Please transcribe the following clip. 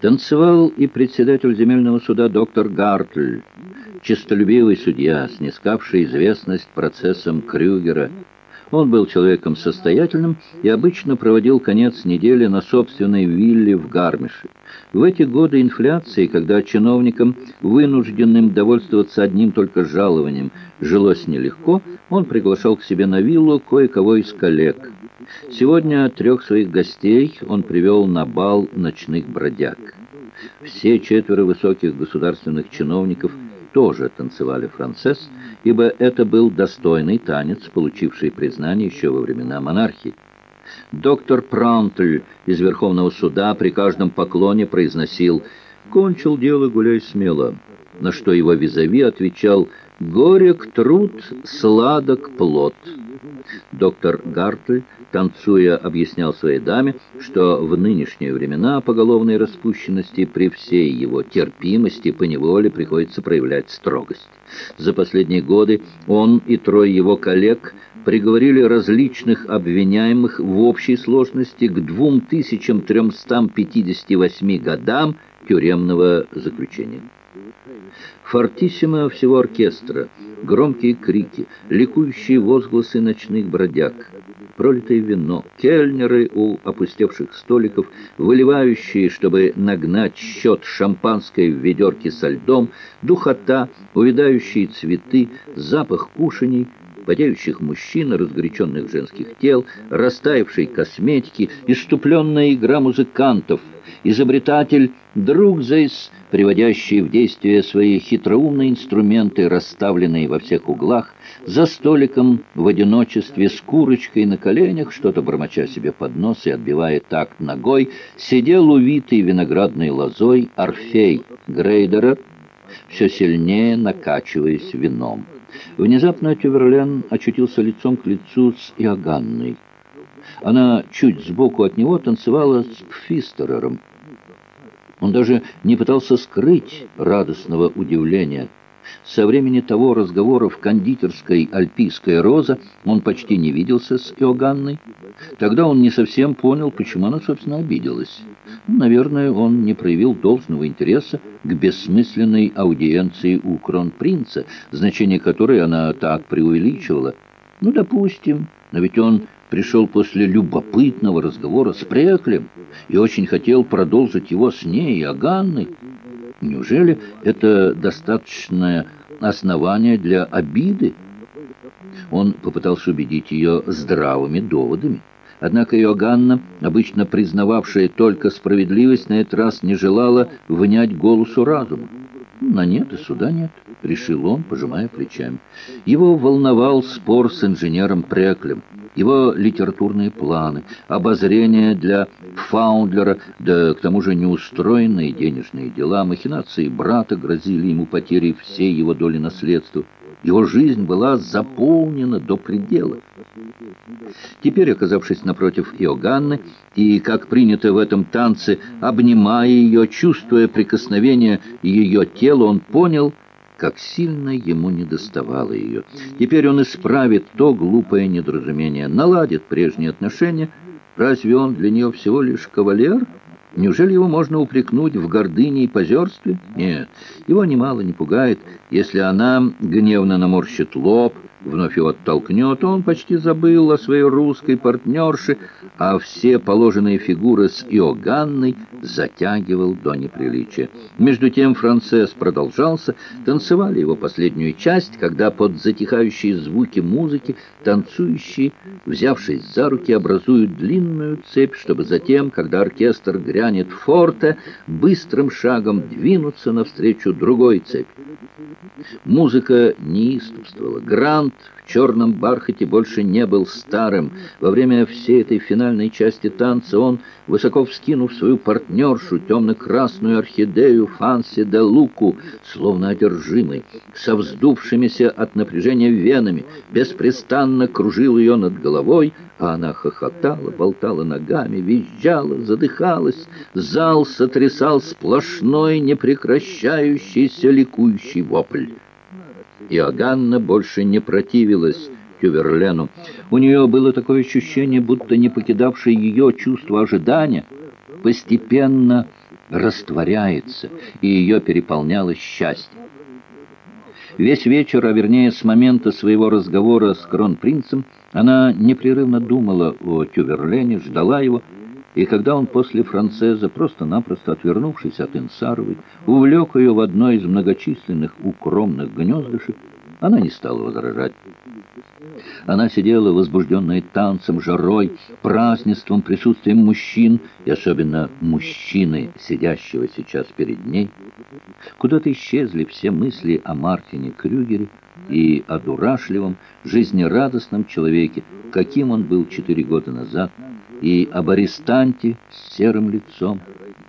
Танцевал и председатель земельного суда доктор Гартль, честолюбивый судья, снискавший известность процессом Крюгера. Он был человеком состоятельным и обычно проводил конец недели на собственной вилле в Гармише. В эти годы инфляции, когда чиновникам, вынужденным довольствоваться одним только жалованием, жилось нелегко, он приглашал к себе на виллу кое-кого из коллег – Сегодня трех своих гостей он привел на бал ночных бродяг. Все четверо высоких государственных чиновников тоже танцевали францесс, ибо это был достойный танец, получивший признание еще во времена монархии. Доктор Прантль из Верховного суда при каждом поклоне произносил «Кончил дело, гуляй смело», на что его визави отвечал «Горек труд, сладок плод». Доктор Гартль танцуя, объяснял своей даме, что в нынешние времена поголовной распущенности при всей его терпимости по неволе приходится проявлять строгость. За последние годы он и трое его коллег приговорили различных обвиняемых в общей сложности к 2358 годам тюремного заключения. Фортиссимо всего оркестра, громкие крики, ликующие возгласы ночных бродяг, пролитое вино, кельнеры у опустевших столиков, выливающие, чтобы нагнать счет шампанской в ведерке со льдом, духота, увядающие цветы, запах кушаний, потеющих мужчин, разгоряченных женских тел, растаявшей косметики, иступленная игра музыкантов, изобретатель друг Зейс, приводящий в действие свои хитроумные инструменты, расставленные во всех углах, за столиком в одиночестве с курочкой на коленях, что-то бормоча себе под нос и отбивая такт ногой, сидел увитый виноградной лозой Орфей Грейдера, все сильнее накачиваясь вином. Внезапно Тюверлен очутился лицом к лицу с Иоганной. Она чуть сбоку от него танцевала с Пфистерером. Он даже не пытался скрыть радостного удивления. Со времени того разговора в кондитерской «Альпийская роза» он почти не виделся с Иоганной. Тогда он не совсем понял, почему она, собственно, обиделась. Наверное, он не проявил должного интереса к бессмысленной аудиенции у кронпринца, значение которой она так преувеличивала. Ну, допустим, но ведь он пришел после любопытного разговора с Преклем и очень хотел продолжить его с ней и Аганной. Неужели это достаточное основание для обиды? Он попытался убедить ее здравыми доводами. Однако Иоганна, обычно признававшая только справедливость, на этот раз не желала внять голосу разума. «На нет и суда нет», — решил он, пожимая плечами. Его волновал спор с инженером Преклем его литературные планы, обозрения для Фаундлера, да к тому же неустроенные денежные дела, махинации брата грозили ему потерей всей его доли наследства. Его жизнь была заполнена до предела. Теперь, оказавшись напротив Иоганны, и, как принято в этом танце, обнимая ее, чувствуя прикосновение ее тела, он понял — как сильно ему недоставало ее. Теперь он исправит то глупое недоразумение, наладит прежние отношения. Разве он для нее всего лишь кавалер? Неужели его можно упрекнуть в гордыне и позерстве? Нет, его немало не пугает, если она гневно наморщит лоб, вновь его оттолкнет, он почти забыл о своей русской партнерше, а все положенные фигуры с Иоганной затягивал до неприличия. Между тем Францесс продолжался, танцевали его последнюю часть, когда под затихающие звуки музыки танцующие, взявшись за руки, образуют длинную цепь, чтобы затем, когда оркестр грянет форте, быстрым шагом двинуться навстречу другой цепи. Музыка неистовствовала. Грант в черном бархате больше не был старым. Во время всей этой финальной части танца он, высоко вскинув свою партнершу, темно-красную орхидею Фанси де Луку, словно одержимый, со вздувшимися от напряжения венами, беспрестанно кружил ее над головой, а она хохотала, болтала ногами, визжала, задыхалась. Зал сотрясал сплошной, непрекращающийся ликующий вопль. Иоганна больше не противилась Тюверлену. У нее было такое ощущение, будто не покидавшее ее чувство ожидания, постепенно растворяется, и ее переполняло счастье. Весь вечер, а вернее с момента своего разговора с кронпринцем, она непрерывно думала о Тюверлене, ждала его, и когда он после францеза, просто-напросто отвернувшись от Инсаровой, увлек ее в одно из многочисленных укромных гнездышек, она не стала возражать. Она сидела, возбужденная танцем, жарой, празднеством, присутствием мужчин, и особенно мужчины, сидящего сейчас перед ней. Куда-то исчезли все мысли о Мартине Крюгере и о дурашливом, жизнерадостном человеке, каким он был четыре года назад, и об арестанте с серым лицом,